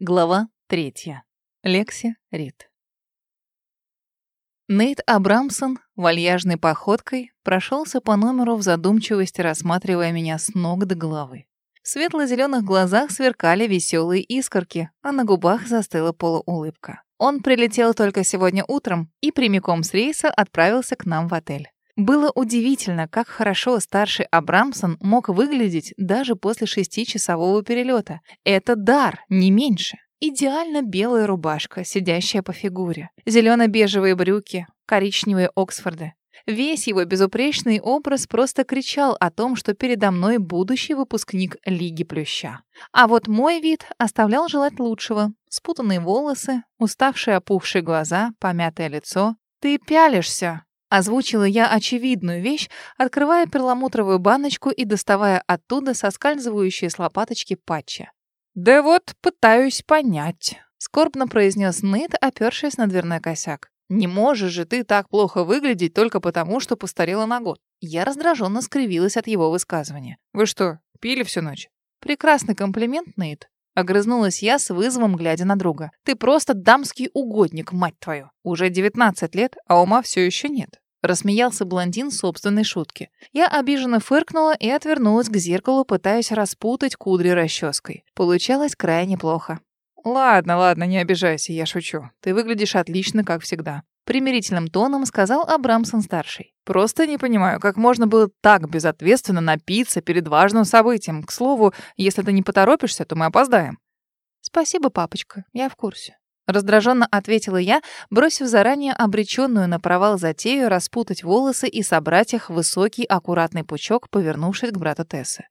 Глава третья. Лекси Рид. Нейт Абрамсон вальяжной походкой прошелся по номеру в задумчивости, рассматривая меня с ног до головы. В светло-зеленых глазах сверкали веселые искорки, а на губах застыла полуулыбка. Он прилетел только сегодня утром и прямиком с рейса отправился к нам в отель. Было удивительно, как хорошо старший Абрамсон мог выглядеть даже после шестичасового перелета. Это дар, не меньше. Идеально белая рубашка, сидящая по фигуре. Зелено-бежевые брюки, коричневые Оксфорды. Весь его безупречный образ просто кричал о том, что передо мной будущий выпускник Лиги Плюща. А вот мой вид оставлял желать лучшего. Спутанные волосы, уставшие опухшие глаза, помятое лицо. «Ты пялишься!» Озвучила я очевидную вещь, открывая перламутровую баночку и доставая оттуда соскальзывающие с лопаточки патчи. «Да вот пытаюсь понять», — скорбно произнес Нейт, опершись на дверной косяк. «Не можешь же ты так плохо выглядеть только потому, что постарела на год». Я раздраженно скривилась от его высказывания. «Вы что, пили всю ночь?» «Прекрасный комплимент, Нейт. Огрызнулась я с вызовом, глядя на друга. «Ты просто дамский угодник, мать твою! Уже 19 лет, а ума все еще нет». Рассмеялся блондин собственной шутки. Я обиженно фыркнула и отвернулась к зеркалу, пытаясь распутать кудри расческой. Получалось крайне плохо. «Ладно, ладно, не обижайся, я шучу. Ты выглядишь отлично, как всегда». Примирительным тоном сказал Абрамсон-старший. «Просто не понимаю, как можно было так безответственно напиться перед важным событием. К слову, если ты не поторопишься, то мы опоздаем». «Спасибо, папочка, я в курсе». Раздраженно ответила я, бросив заранее обреченную на провал затею распутать волосы и собрать их в высокий аккуратный пучок, повернувшись к брату Тессы.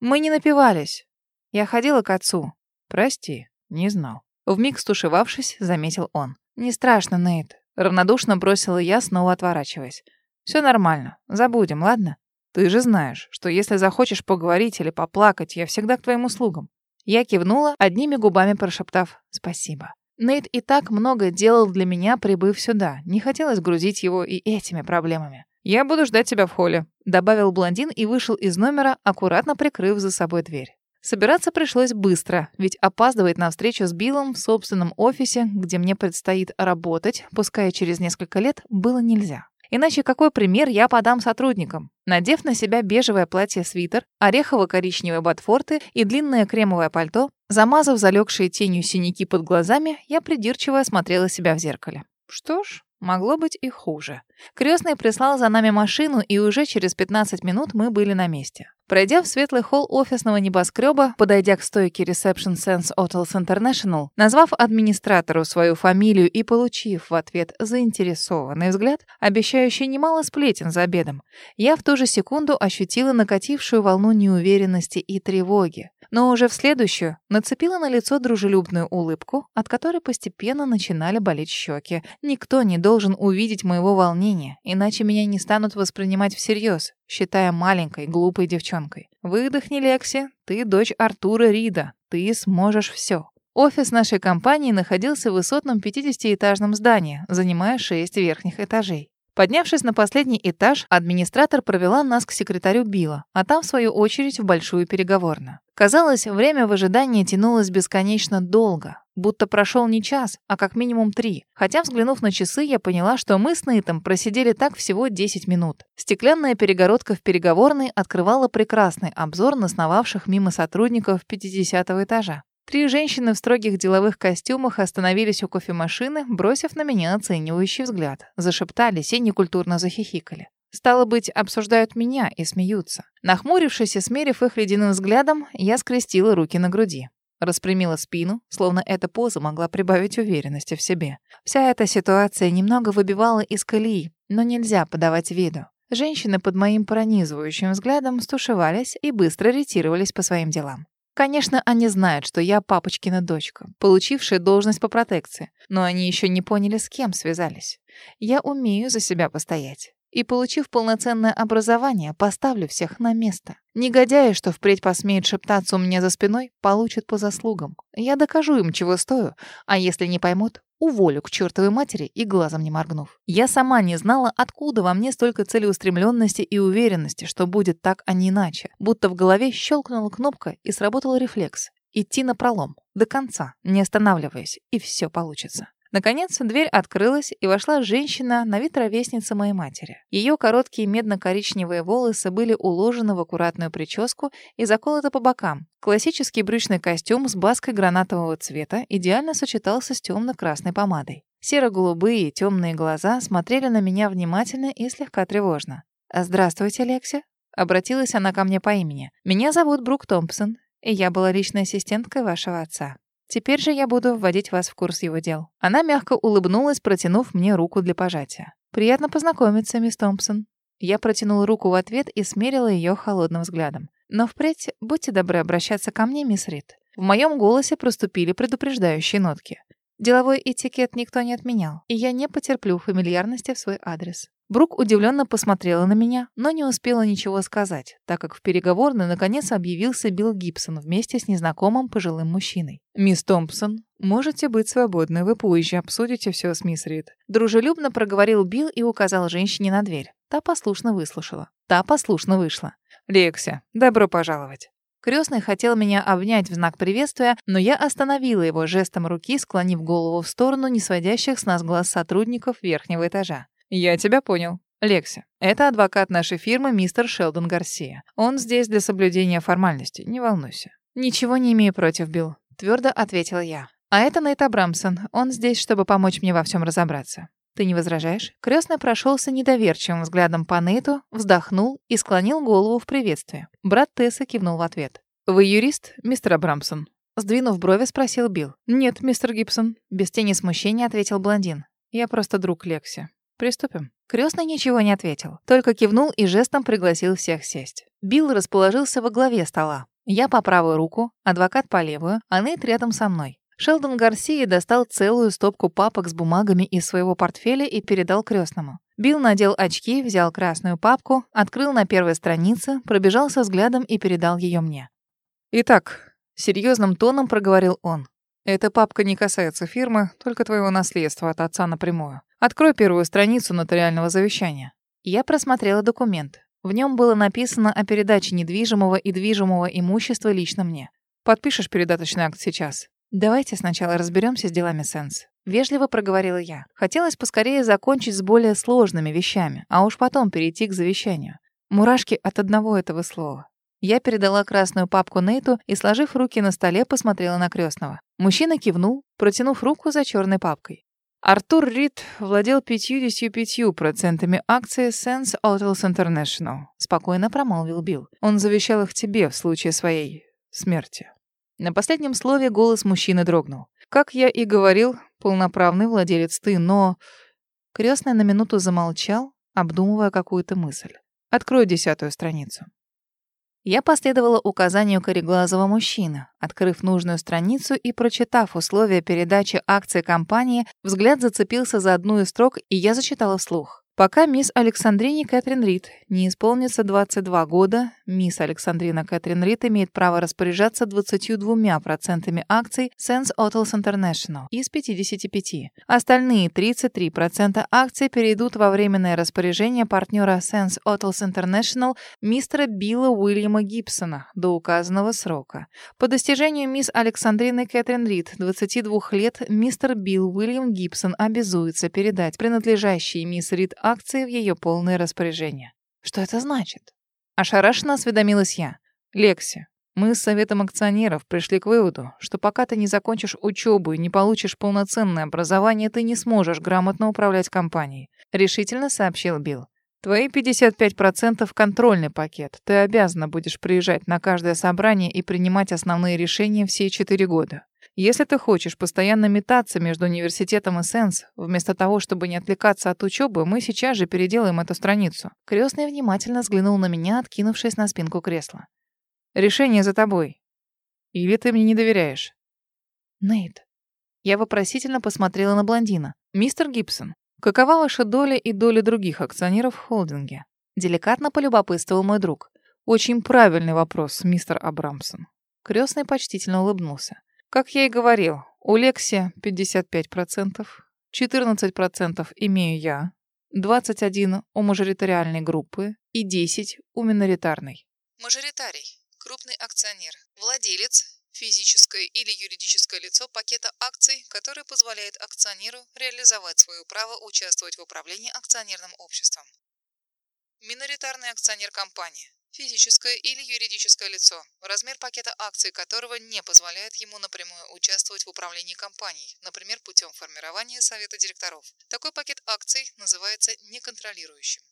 «Мы не напивались. Я ходила к отцу. Прости, не знал». Вмиг стушевавшись, заметил он. «Не страшно, Нейт». Равнодушно бросила я, снова отворачиваясь. «Все нормально. Забудем, ладно? Ты же знаешь, что если захочешь поговорить или поплакать, я всегда к твоим услугам». Я кивнула, одними губами прошептав «спасибо». Нейт и так много делал для меня, прибыв сюда. Не хотелось грузить его и этими проблемами. «Я буду ждать тебя в холле», — добавил блондин и вышел из номера, аккуратно прикрыв за собой дверь. Собираться пришлось быстро, ведь опаздывать на встречу с Биллом в собственном офисе, где мне предстоит работать, пускай через несколько лет, было нельзя. Иначе какой пример я подам сотрудникам? Надев на себя бежевое платье-свитер, орехово-коричневые ботфорты и длинное кремовое пальто, замазав залегшие тенью синяки под глазами, я придирчиво осмотрела себя в зеркале. Что ж, могло быть и хуже. Крестный прислал за нами машину, и уже через 15 минут мы были на месте. Пройдя в светлый холл офисного небоскреба, подойдя к стойке Reception Sense Hotels International, назвав администратору свою фамилию и получив в ответ заинтересованный взгляд, обещающий немало сплетен за обедом, я в ту же секунду ощутила накатившую волну неуверенности и тревоги. Но уже в следующую нацепила на лицо дружелюбную улыбку, от которой постепенно начинали болеть щеки. Никто не должен увидеть моего волнения, иначе меня не станут воспринимать всерьез, считая маленькой, глупой девчонкой. Выдохни, Лекси, ты дочь Артура Рида, ты сможешь все. Офис нашей компании находился в высотном 50-этажном здании, занимая 6 верхних этажей. Поднявшись на последний этаж, администратор провела нас к секретарю Билла, а там, в свою очередь, в большую переговорную. Казалось, время в ожидании тянулось бесконечно долго, будто прошел не час, а как минимум три. Хотя, взглянув на часы, я поняла, что мы с Нейтом просидели так всего 10 минут. Стеклянная перегородка в переговорной открывала прекрасный обзор на сновавших мимо сотрудников 50 этажа. Три женщины в строгих деловых костюмах остановились у кофемашины, бросив на меня оценивающий взгляд. Зашептались и некультурно захихикали. Стало быть, обсуждают меня и смеются. Нахмурившись и смерив их ледяным взглядом, я скрестила руки на груди. Распрямила спину, словно эта поза могла прибавить уверенности в себе. Вся эта ситуация немного выбивала из колеи, но нельзя подавать виду. Женщины под моим пронизывающим взглядом стушевались и быстро ретировались по своим делам. Конечно, они знают, что я папочкина дочка, получившая должность по протекции, но они еще не поняли, с кем связались. Я умею за себя постоять. И, получив полноценное образование, поставлю всех на место. Негодяи, что впредь посмеют шептаться у меня за спиной, получат по заслугам. Я докажу им, чего стою, а если не поймут, уволю к чертовой матери и глазом не моргнув. Я сама не знала, откуда во мне столько целеустремленности и уверенности, что будет так, а не иначе. Будто в голове щелкнула кнопка и сработал рефлекс. Идти на пролом, до конца, не останавливаясь, и все получится. Наконец, дверь открылась, и вошла женщина, на вид ровесница моей матери. Ее короткие медно-коричневые волосы были уложены в аккуратную прическу и заколоты по бокам. Классический брючный костюм с баской гранатового цвета идеально сочетался с темно-красной помадой. Серо-голубые темные глаза смотрели на меня внимательно и слегка тревожно. «Здравствуйте, Лекси», — обратилась она ко мне по имени. «Меня зовут Брук Томпсон, и я была личной ассистенткой вашего отца. Теперь же я буду вводить вас в курс его дел». Она мягко улыбнулась, протянув мне руку для пожатия. «Приятно познакомиться, мисс Томпсон». Я протянула руку в ответ и смерила ее холодным взглядом. «Но впредь будьте добры обращаться ко мне, мисс Рид». В моем голосе проступили предупреждающие нотки. Деловой этикет никто не отменял, и я не потерплю фамильярности в свой адрес. Брук удивленно посмотрела на меня, но не успела ничего сказать, так как в переговорной наконец объявился Билл Гибсон вместе с незнакомым пожилым мужчиной. «Мисс Томпсон, можете быть свободны, вы позже обсудите все с мисс Рид». Дружелюбно проговорил Билл и указал женщине на дверь. Та послушно выслушала. Та послушно вышла. «Лекся, добро пожаловать». Крестный хотел меня обнять в знак приветствия, но я остановила его жестом руки, склонив голову в сторону не сводящих с нас глаз сотрудников верхнего этажа. «Я тебя понял. Лекси, это адвокат нашей фирмы мистер Шелдон Гарсия. Он здесь для соблюдения формальностей, не волнуйся». «Ничего не имею против, Билл», — твердо ответила я. «А это Нейт Абрамсон. Он здесь, чтобы помочь мне во всем разобраться». «Ты не возражаешь?» Крестный прошелся недоверчивым взглядом по Нейту, вздохнул и склонил голову в приветствие. Брат Тесса кивнул в ответ. «Вы юрист, мистер Абрамсон?» Сдвинув брови, спросил Билл. «Нет, мистер Гибсон». Без тени смущения ответил блондин. «Я просто друг Лекси. Приступим. Крестный ничего не ответил, только кивнул и жестом пригласил всех сесть. Билл расположился во главе стола. Я по правую руку, адвокат по левую, а Нейт рядом со мной. Шелдон Гарсия достал целую стопку папок с бумагами из своего портфеля и передал крестному. Билл надел очки, взял красную папку, открыл на первой странице, пробежался взглядом и передал ее мне. «Итак», — серьезным тоном проговорил он, «эта папка не касается фирмы, только твоего наследства от отца напрямую. Открой первую страницу нотариального завещания. Я просмотрела документ. В нем было написано о передаче недвижимого и движимого имущества лично мне. Подпишешь передаточный акт сейчас? Давайте сначала разберемся с делами Сенс. Вежливо проговорила я. Хотелось поскорее закончить с более сложными вещами, а уж потом перейти к завещанию. Мурашки от одного этого слова. Я передала красную папку Нейту и, сложив руки на столе, посмотрела на крестного. Мужчина кивнул, протянув руку за черной папкой. Артур Рид владел 55% акций Sense Hotels International, спокойно промолвил Билл. Он завещал их тебе в случае своей смерти. На последнем слове голос мужчины дрогнул. Как я и говорил, полноправный владелец ты, но... Крестный на минуту замолчал, обдумывая какую-то мысль. Открой десятую страницу. Я последовала указанию кореглазого мужчины. Открыв нужную страницу и прочитав условия передачи акций компании, взгляд зацепился за одну из строк, и я зачитала вслух. Пока мисс Александрине Кэтрин Рид не исполнится 22 года, мисс Александрина Кэтрин Рид имеет право распоряжаться 22% акций Sense Hotels International из 55. Остальные 33% акций перейдут во временное распоряжение партнера Sense Hotels International мистера Билла Уильяма Гибсона до указанного срока. По достижению мисс Александрины Кэтрин Рид, 22 лет, мистер Билл Уильям Гибсон обязуется передать принадлежащие мисс Рид акции в ее полное распоряжение. Что это значит? Ошарашенно осведомилась я. Лекси, мы с советом акционеров пришли к выводу, что пока ты не закончишь учебу и не получишь полноценное образование, ты не сможешь грамотно управлять компанией, решительно сообщил Билл. Твои 55% контрольный пакет. Ты обязана будешь приезжать на каждое собрание и принимать основные решения все четыре года. Если ты хочешь постоянно метаться между университетом и Сенс, вместо того, чтобы не отвлекаться от учебы, мы сейчас же переделаем эту страницу. Крестный внимательно взглянул на меня, откинувшись на спинку кресла. Решение за тобой. Или ты мне не доверяешь? Нейт. Я вопросительно посмотрела на блондина. Мистер Гибсон, какова ваша доля и доля других акционеров в холдинге? Деликатно полюбопытствовал мой друг. Очень правильный вопрос, мистер Абрамсон. Крестный почтительно улыбнулся. Как я и говорил, у Лекси 55%, 14% имею я, 21% у мажоритариальной группы и 10% у миноритарной. Мажоритарий. Крупный акционер. Владелец. физическое или юридическое лицо пакета акций, который позволяет акционеру реализовать свое право участвовать в управлении акционерным обществом. Миноритарный акционер компании физическое или юридическое лицо, размер пакета акций которого не позволяет ему напрямую участвовать в управлении компанией, например, путем формирования совета директоров. Такой пакет акций называется неконтролирующим.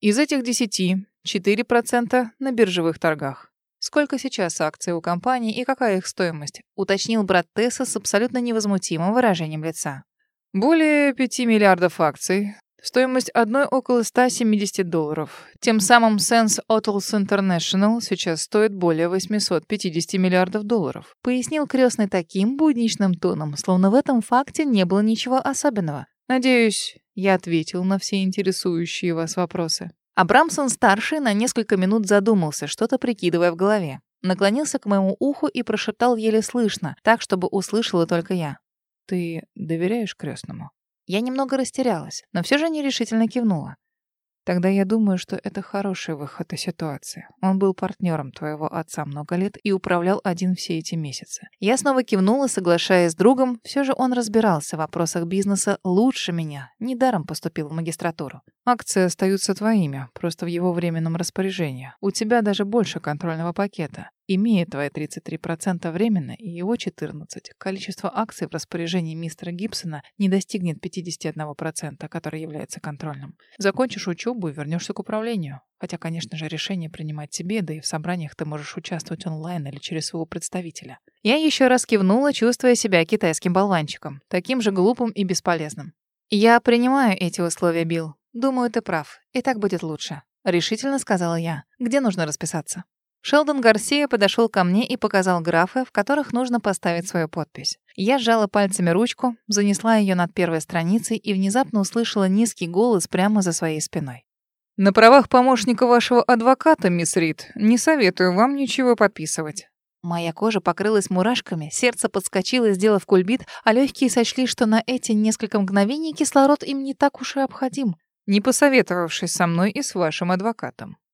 Из этих 10 4% на биржевых торгах. Сколько сейчас акций у компании и какая их стоимость? Уточнил брат Тесса с абсолютно невозмутимым выражением лица. Более 5 миллиардов акций, Стоимость одной около 170 долларов. Тем самым Sense Hotels International сейчас стоит более 850 миллиардов долларов. Пояснил крестный таким будничным тоном, словно в этом факте не было ничего особенного. Надеюсь, я ответил на все интересующие вас вопросы. Абрамсон-старший на несколько минут задумался, что-то прикидывая в голове. Наклонился к моему уху и прошептал еле слышно, так, чтобы услышала только я. «Ты доверяешь крестному?» Я немного растерялась, но все же нерешительно кивнула. Тогда я думаю, что это хороший выход из ситуации. Он был партнером твоего отца много лет и управлял один все эти месяцы. Я снова кивнула, соглашаясь с другом. Все же он разбирался в вопросах бизнеса лучше меня. Недаром поступил в магистратуру. Акции остаются твоими, просто в его временном распоряжении. У тебя даже больше контрольного пакета. Имея твои 33% временно и его 14%, количество акций в распоряжении мистера Гибсона не достигнет 51%, который является контрольным. Закончишь учебу и вернешься к управлению. Хотя, конечно же, решение принимать тебе, да и в собраниях ты можешь участвовать онлайн или через своего представителя. Я еще раз кивнула, чувствуя себя китайским болванчиком, таким же глупым и бесполезным. «Я принимаю эти условия, Билл. Думаю, ты прав. И так будет лучше», — решительно сказала я. «Где нужно расписаться?» Шелдон Гарсия подошел ко мне и показал графы, в которых нужно поставить свою подпись. Я сжала пальцами ручку, занесла ее над первой страницей и внезапно услышала низкий голос прямо за своей спиной. «На правах помощника вашего адвоката, мисс Рид, не советую вам ничего подписывать». Моя кожа покрылась мурашками, сердце подскочило, сделав кульбит, а легкие сочли, что на эти несколько мгновений кислород им не так уж и обходим, не посоветовавшись со мной и с вашим адвокатом.